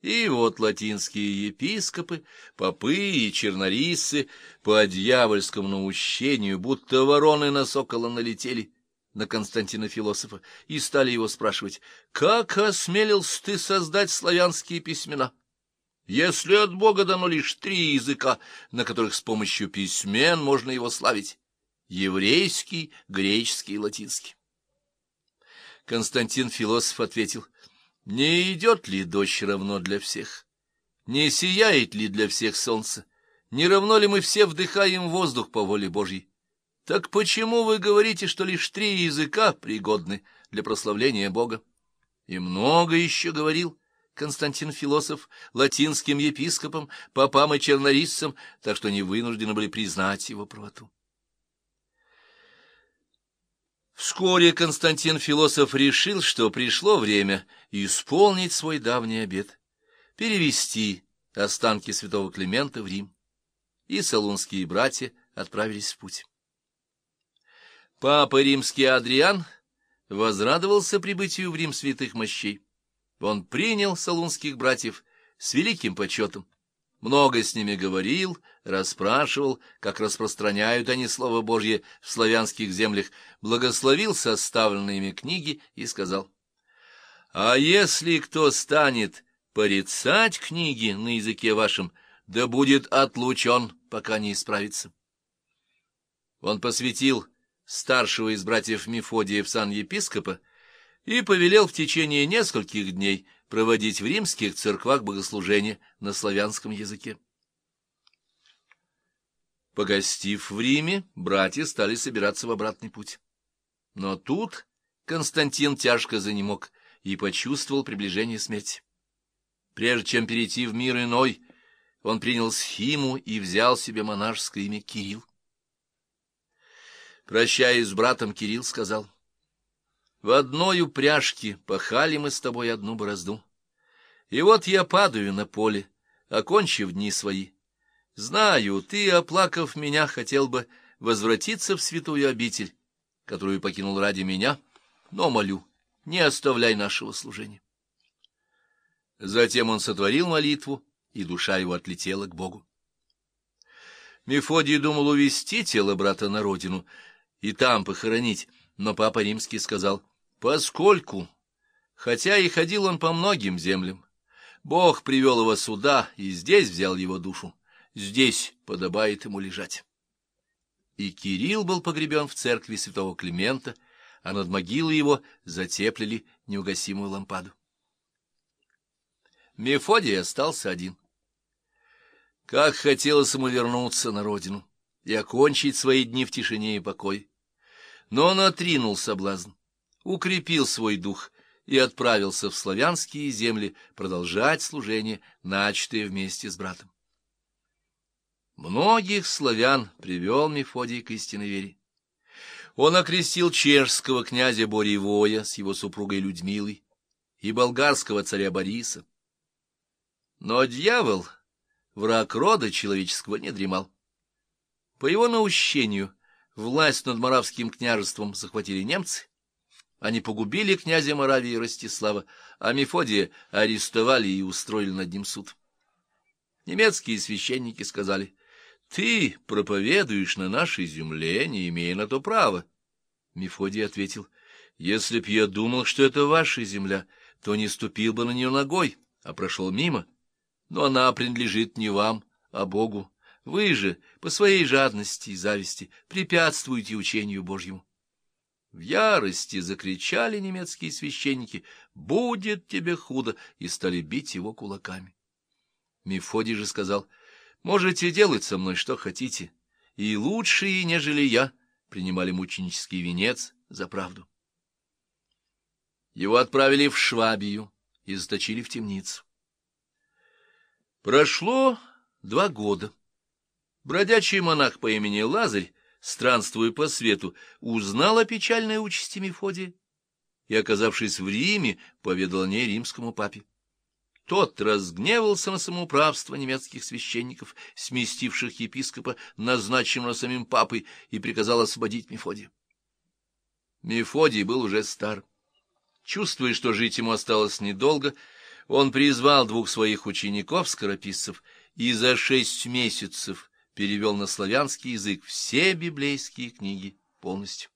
И вот латинские епископы, попы и чернорисцы по дьявольскому наущению, будто вороны на сокола налетели на Константина Философа и стали его спрашивать, «Как осмелился ты создать славянские письмена?» Если от Бога дано лишь три языка, на которых с помощью письмен можно его славить — еврейский, греческий и латинский. Константин Философ ответил — не идет ли дождь равно для всех? Не сияет ли для всех солнце? Не равно ли мы все вдыхаем воздух по воле Божьей? Так почему вы говорите, что лишь три языка пригодны для прославления Бога? И много еще говорил Константин Философ латинским епископам, попам и чернорисцам, так что они вынуждены были признать его правоту. Вскоре Константин Философ решил, что пришло время исполнить свой давний обет, перевести останки святого Климента в Рим, и салунские братья отправились в путь. Папа римский Адриан возрадовался прибытию в Рим святых мощей. Он принял салунских братьев с великим почетом, много с ними говорил, расспрашивал, как распространяют они Слово Божье в славянских землях, благословил составленные ими книги и сказал, «А если кто станет порицать книги на языке вашем, да будет отлучен, пока не исправится». Он посвятил старшего из братьев Мефодия в сан епископа и повелел в течение нескольких дней проводить в римских церквах богослужения на славянском языке. Погостив в Риме, братья стали собираться в обратный путь. Но тут Константин тяжко занемог и почувствовал приближение смерти. Прежде чем перейти в мир иной, он принял схиму и взял себе монашеское имя Кирилл. Прощаясь с братом, Кирилл сказал, «В одной упряжке пахали мы с тобой одну борозду. И вот я падаю на поле, окончив дни свои. Знаю, ты, оплакав меня, хотел бы возвратиться в святую обитель, которую покинул ради меня, но молю, не оставляй нашего служения. Затем он сотворил молитву, и душа его отлетела к Богу. Мефодий думал увести тело брата на родину и там похоронить, но папа римский сказал, поскольку, хотя и ходил он по многим землям, Бог привел его сюда и здесь взял его душу. Здесь подобает ему лежать. И Кирилл был погребен в церкви святого Климента, а над могилой его затеплили неугасимую лампаду. Мефодий остался один. Как хотелось ему вернуться на родину и окончить свои дни в тишине и покое. Но он отринул соблазн, укрепил свой дух и отправился в славянские земли продолжать служение, начатое вместе с братом. Многих славян привел Мефодий к истинной вере. Он окрестил чешского князя Боривоя с его супругой Людмилой и болгарского царя Бориса. Но дьявол, враг рода человеческого, не дремал. По его наущению власть над Моравским княжеством захватили немцы, они погубили князя Моравии Ростислава, а Мефодия арестовали и устроили над ним суд. Немецкие священники сказали, «Ты проповедуешь на нашей земле, не имея на то права». Мефодий ответил, «Если б я думал, что это ваша земля, то не ступил бы на нее ногой, а прошел мимо. Но она принадлежит не вам, а Богу. Вы же, по своей жадности и зависти, препятствуете учению Божьему. В ярости закричали немецкие священники «Будет тебе худо!» и стали бить его кулаками. Мефодий же сказал «Можете делать со мной что хотите, и лучшие, нежели я, принимали мученический венец за правду». Его отправили в Швабию и заточили в темницу. Прошло два года. Бродячий монах по имени Лазарь странствуя по свету, узнал о печальной участи Мефодия и, оказавшись в Риме, поведал о ней римскому папе. Тот разгневался на самоуправство немецких священников, сместивших епископа, назначенного самим папой, и приказал освободить Мефодия. Мефодий был уже стар. Чувствуя, что жить ему осталось недолго, Он призвал двух своих учеников-скорописцев и за шесть месяцев перевел на славянский язык все библейские книги полностью.